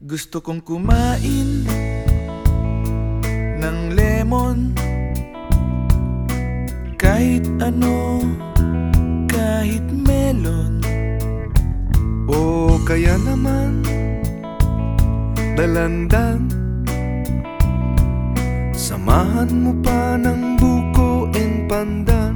Gusto kong kumain ng lemon. Kahit ano, kahit melon. O kaya naman Dalandan. Samahan mo pa ng buko and pandan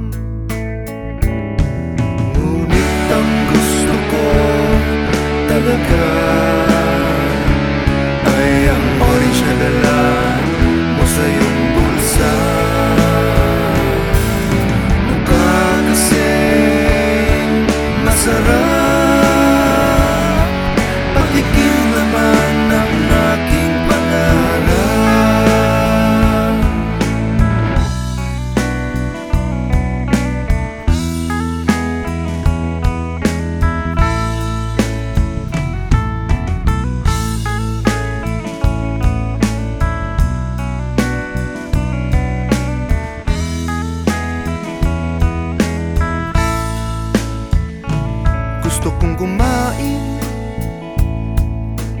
Gusto kong kumain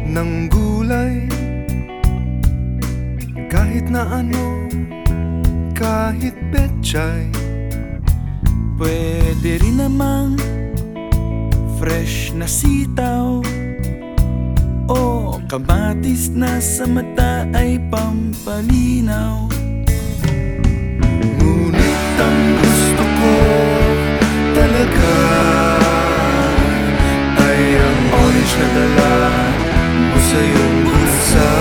ng gulay. Kahit na ano, kahit betchay Pwede rin namang fresh na sitaw O kamatis na sa mata ay pampalinaw Dinadala mo sa iyong bulsa.